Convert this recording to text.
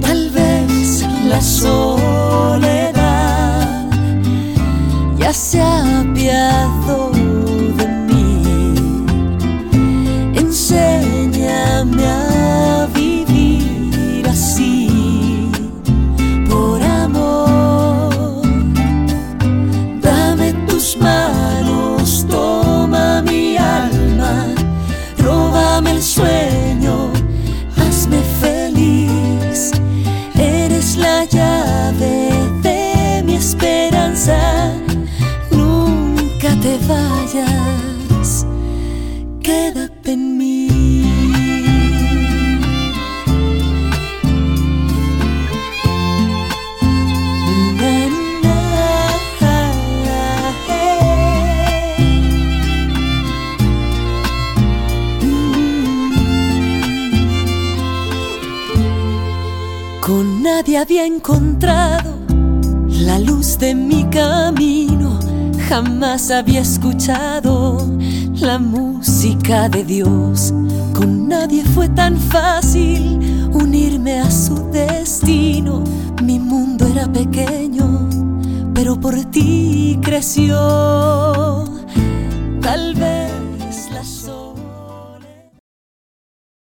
Tal vez la soledad ya se apiadó de mí. Enséñame a vivir así por amor. Dame tus manos, toma mi alma, róbame el sueño, vayas, quédate en mí. Con nadie había encontrado la luz de mi camino, jamás había escuchado la música de Dios. Con nadie fue tan fácil unirme a su destino. Mi mundo era pequeño, pero por ti creció.